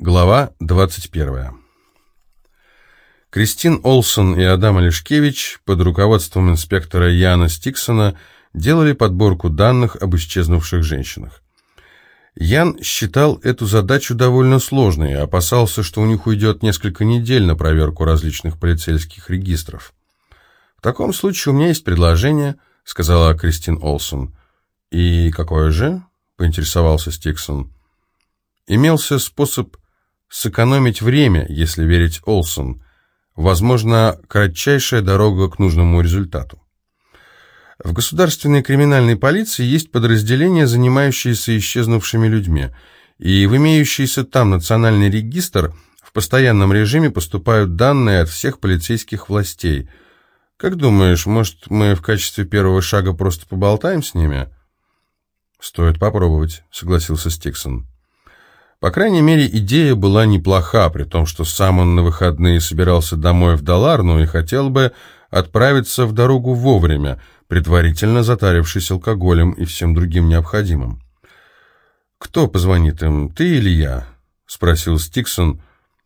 Глава 21. Кристин Олсон и Адам Алешкевич под руководством инспектора Яна Стиксона делали подборку данных об исчезнувших женщинах. Ян считал эту задачу довольно сложной и опасался, что у них уйдет несколько недель на проверку различных полицейских регистров. «В таком случае у меня есть предложение», — сказала Кристин Олсон. «И какое же?» — поинтересовался Стиксон. Имелся способ сэкономить время, если верить Олсон. Возможно, кратчайшая дорога к нужному результату. В государственной криминальной полиции есть подразделения, занимающиеся исчезнувшими людьми, и в имеющийся там национальный регистр в постоянном режиме поступают данные от всех полицейских властей. Как думаешь, может, мы в качестве первого шага просто поболтаем с ними? «Стоит попробовать», — согласился Стиксон. По крайней мере, идея была неплоха, при том, что сам он на выходные собирался домой в Даларну и хотел бы отправиться в дорогу вовремя, предварительно затарившись алкоголем и всем другим необходимым. «Кто позвонит им, ты или я?» — спросил Стиксон,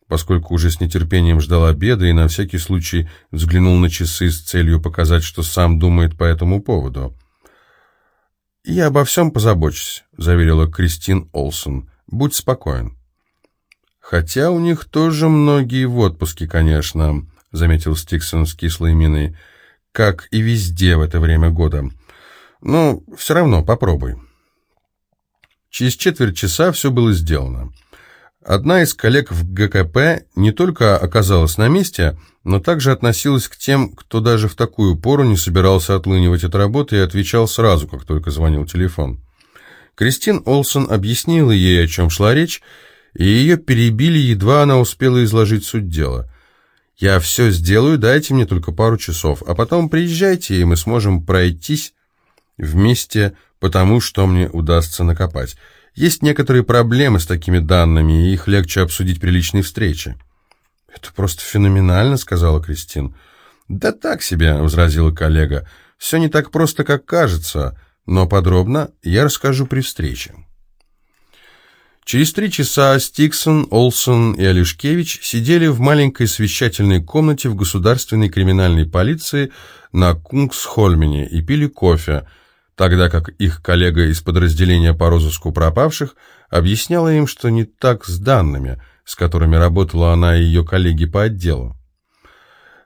поскольку уже с нетерпением ждал обеда и на всякий случай взглянул на часы с целью показать, что сам думает по этому поводу. «Я обо всем позабочусь», — заверила Кристин Олсон. Будь спокоен. Хотя у них тоже многие в отпуске, конечно, заметил Стиксон с кислой миной, как и везде в это время года. Но все равно попробуй. Через четверть часа все было сделано. Одна из коллег в ГКП не только оказалась на месте, но также относилась к тем, кто даже в такую пору не собирался отлынивать от работы и отвечал сразу, как только звонил телефон. Кристин Олсон объяснила ей, о чем шла речь, и ее перебили, едва она успела изложить суть дела. «Я все сделаю, дайте мне только пару часов, а потом приезжайте, и мы сможем пройтись вместе потому, что мне удастся накопать. Есть некоторые проблемы с такими данными, и их легче обсудить при личной встрече». «Это просто феноменально», — сказала Кристин. «Да так себе», — возразила коллега. «Все не так просто, как кажется» но подробно я расскажу при встрече. Через три часа Стиксон, Олсон и Алишкевич сидели в маленькой совещательной комнате в государственной криминальной полиции на Кунгсхольмене и пили кофе, тогда как их коллега из подразделения по розыску пропавших объясняла им, что не так с данными, с которыми работала она и ее коллеги по отделу.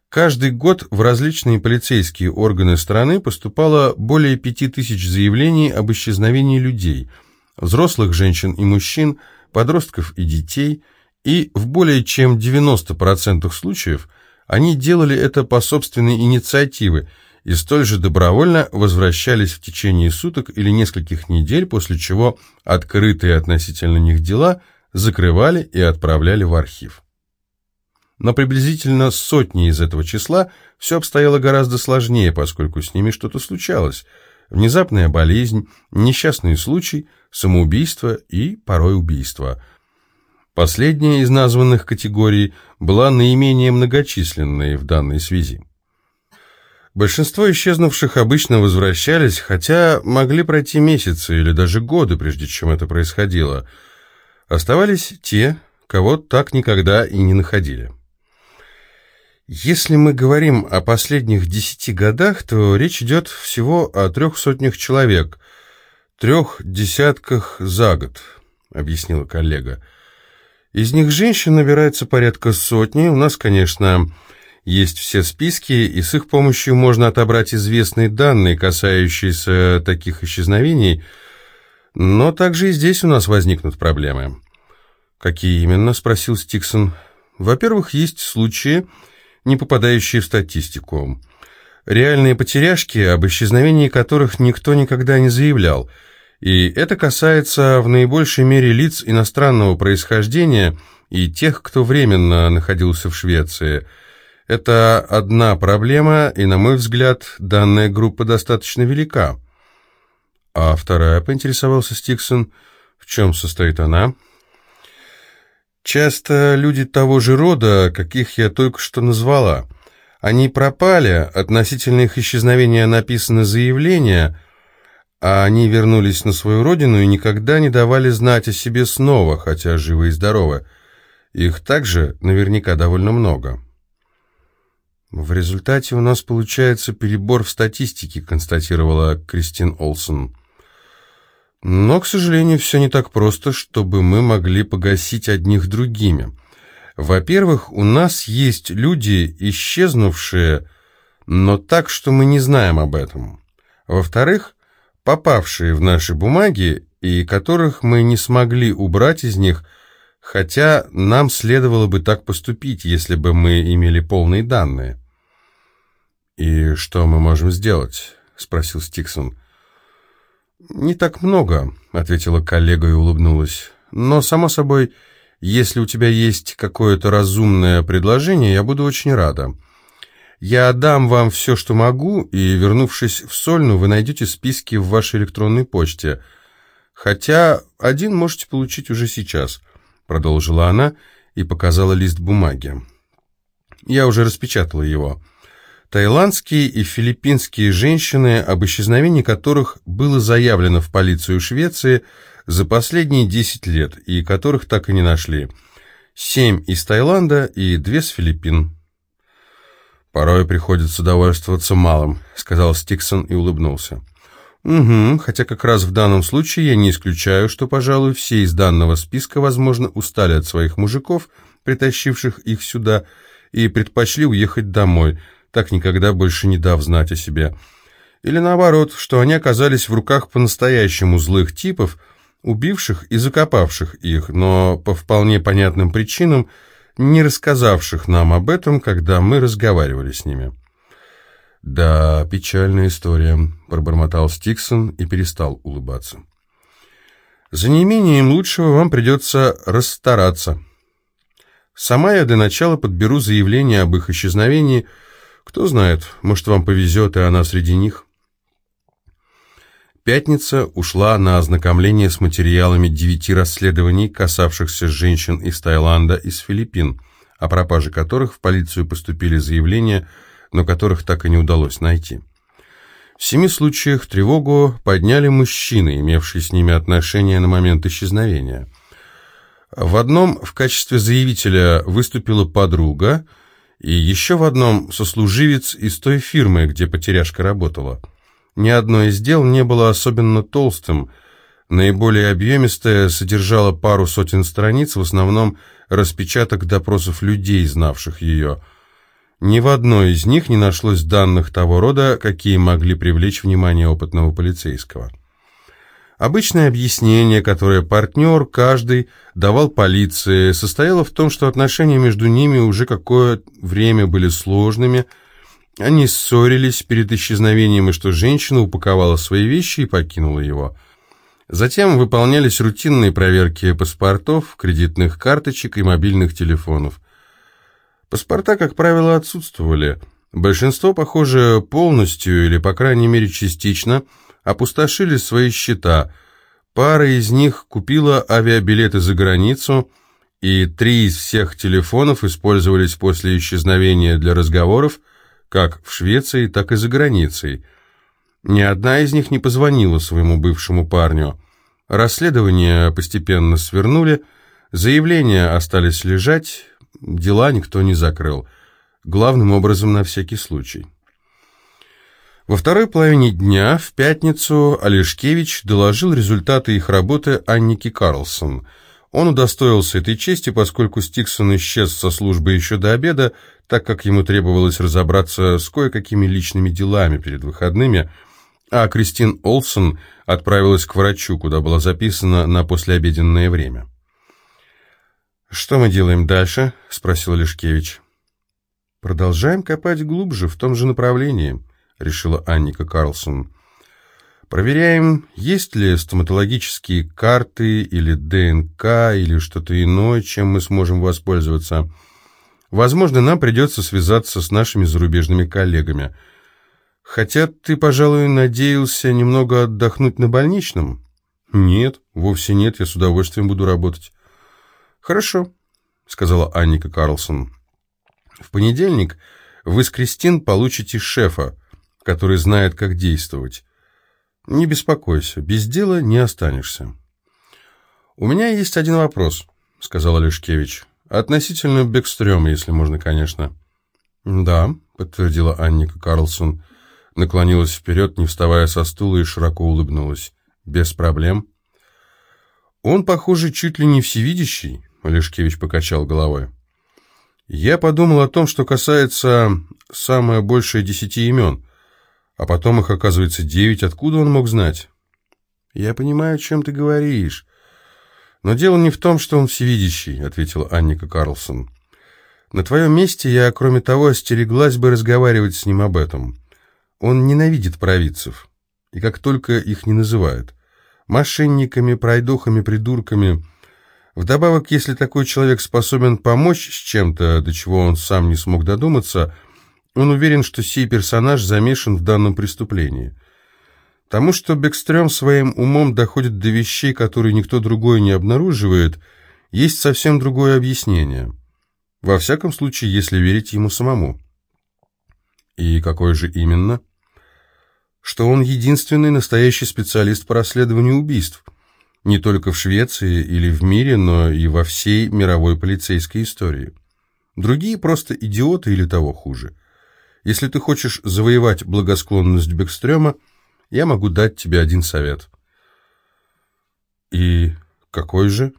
Каждый год в различные полицейские органы страны поступало более пяти тысяч заявлений об исчезновении людей, взрослых женщин и мужчин, подростков и детей, и в более чем 90% случаев они делали это по собственной инициативе и столь же добровольно возвращались в течение суток или нескольких недель, после чего открытые относительно них дела закрывали и отправляли в архив но приблизительно сотни из этого числа все обстояло гораздо сложнее, поскольку с ними что-то случалось. Внезапная болезнь, несчастный случай, самоубийство и порой убийство. Последняя из названных категорий была наименее многочисленной в данной связи. Большинство исчезнувших обычно возвращались, хотя могли пройти месяцы или даже годы, прежде чем это происходило. Оставались те, кого так никогда и не находили. Если мы говорим о последних десяти годах, то речь идет всего о трех сотнях человек, трех десятках за год, объяснила коллега. Из них женщин набирается порядка сотни. У нас, конечно, есть все списки, и с их помощью можно отобрать известные данные, касающиеся таких исчезновений, но также и здесь у нас возникнут проблемы. «Какие именно?» – спросил Стиксон. «Во-первых, есть случаи, не попадающие в статистику. Реальные потеряшки, об исчезновении которых никто никогда не заявлял. И это касается в наибольшей мере лиц иностранного происхождения и тех, кто временно находился в Швеции. Это одна проблема, и, на мой взгляд, данная группа достаточно велика. А вторая, поинтересовался Стиксон, в чем состоит она? Часто люди того же рода, каких я только что назвала. Они пропали, относительно их исчезновения написано заявление, а они вернулись на свою родину и никогда не давали знать о себе снова, хотя живы и здоровы. Их также наверняка довольно много. «В результате у нас получается перебор в статистике», констатировала Кристин Олсон. «Но, к сожалению, все не так просто, чтобы мы могли погасить одних другими. Во-первых, у нас есть люди, исчезнувшие, но так, что мы не знаем об этом. Во-вторых, попавшие в наши бумаги и которых мы не смогли убрать из них, хотя нам следовало бы так поступить, если бы мы имели полные данные. «И что мы можем сделать?» — спросил Стиксон. «Не так много», — ответила коллега и улыбнулась. «Но, само собой, если у тебя есть какое-то разумное предложение, я буду очень рада. Я дам вам все, что могу, и, вернувшись в Сольну, вы найдете списки в вашей электронной почте. Хотя один можете получить уже сейчас», — продолжила она и показала лист бумаги. «Я уже распечатала его». Таиландские и филиппинские женщины, об исчезновении которых было заявлено в полицию Швеции за последние 10 лет и которых так и не нашли. Семь из Таиланда и две с Филиппин. «Порой приходится довольствоваться малым», — сказал Стиксон и улыбнулся. «Угу, хотя как раз в данном случае я не исключаю, что, пожалуй, все из данного списка, возможно, устали от своих мужиков, притащивших их сюда, и предпочли уехать домой, так никогда больше не дав знать о себе. Или наоборот, что они оказались в руках по-настоящему злых типов, убивших и закопавших их, но по вполне понятным причинам не рассказавших нам об этом, когда мы разговаривали с ними. «Да, печальная история», — пробормотал Стиксон и перестал улыбаться. «За неимением лучшего вам придется расстараться. Сама я до начала подберу заявление об их исчезновении. Кто знает, может, вам повезет, и она среди них». Пятница ушла на ознакомление с материалами девяти расследований, касавшихся женщин из Таиланда и с Филиппин, о пропаже которых в полицию поступили заявления, но которых так и не удалось найти. В семи случаях тревогу подняли мужчины, имевшие с ними отношения на момент исчезновения. В одном в качестве заявителя выступила подруга, и еще в одном сослуживец из той фирмы, где потеряшка работала – ни одно из дел не было особенно толстым. Наиболее объемистое содержало пару сотен страниц, в основном распечаток допросов людей, знавших ее. Ни в одной из них не нашлось данных того рода, какие могли привлечь внимание опытного полицейского. Обычное объяснение, которое партнер каждый давал полиции, состояло в том, что отношения между ними уже какое время были сложными – они ссорились перед исчезновением, и что женщина упаковала свои вещи и покинула его. Затем выполнялись рутинные проверки паспортов, кредитных карточек и мобильных телефонов. Паспорта, как правило, отсутствовали. Большинство, похоже, полностью или, по крайней мере, частично опустошили свои счета. Пара из них купила авиабилеты за границу, и три из всех телефонов использовались после исчезновения для разговоров – как в Швеции, так и за границей. Ни одна из них не позвонила своему бывшему парню. Расследование постепенно свернули, заявления остались лежать, дела никто не закрыл. Главным образом на всякий случай. Во второй половине дня, в пятницу, Олешкевич доложил результаты их работы Аннике Карлсон – он удостоился этой чести, поскольку Стиксон исчез со службы еще до обеда, так как ему требовалось разобраться с кое-какими личными делами перед выходными, а Кристин Олсон отправилась к врачу, куда была записана на послеобеденное время. «Что мы делаем дальше?» — спросил Лешкевич. «Продолжаем копать глубже, в том же направлении», — решила Анника Карлсон. Проверяем, есть ли стоматологические карты или ДНК или что-то иное, чем мы сможем воспользоваться. Возможно, нам придется связаться с нашими зарубежными коллегами. Хотя ты, пожалуй, надеялся немного отдохнуть на больничном? Нет, вовсе нет, я с удовольствием буду работать. Хорошо, сказала Анника Карлсон. В понедельник вы с Кристин получите шефа, который знает, как действовать. «Не беспокойся, без дела не останешься». «У меня есть один вопрос», — сказал Алешкевич. Относительно Бекстрёма, если можно, конечно. «Да», — подтвердила Анника Карлсон, наклонилась вперед, не вставая со стула и широко улыбнулась. «Без проблем». «Он, похоже, чуть ли не всевидящий», — Олешкевич покачал головой. «Я подумал о том, что касается самое большее десяти имен, а потом их, оказывается, девять. Откуда он мог знать?» «Я понимаю, о чем ты говоришь. Но дело не в том, что он всевидящий», — ответила Анника Карлсон. На твоем месте я, кроме того, остереглась бы разговаривать с ним об этом. Он ненавидит провидцев, и как только их не называют. Мошенниками, пройдохами, придурками. Вдобавок, если такой человек способен помочь с чем-то, до чего он сам не смог додуматься, он уверен, что сей персонаж замешан в данном преступлении. Тому, что Бекстрём своим умом доходит до вещей, которые никто другой не обнаруживает, есть совсем другое объяснение – во всяком случае, если верить ему самому. И какой же именно? Что он единственный настоящий специалист по расследованию убийств. Не только в Швеции или в мире, но и во всей мировой полицейской истории. Другие просто идиоты или того хуже. Если ты хочешь завоевать благосклонность Бекстрема, я могу дать тебе один совет. И какой же?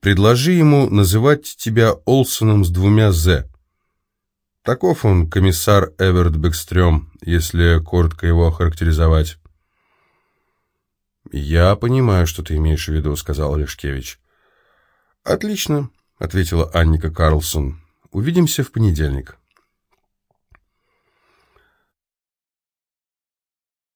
Предложи ему называть тебя Олсоном с двумя «з». Таков он, комиссар Эверт Бекстрём, если коротко его охарактеризовать. «Я понимаю, что ты имеешь в виду», — сказал Лешкевич. «Отлично», — ответила Анника Карлсон. «Увидимся в понедельник».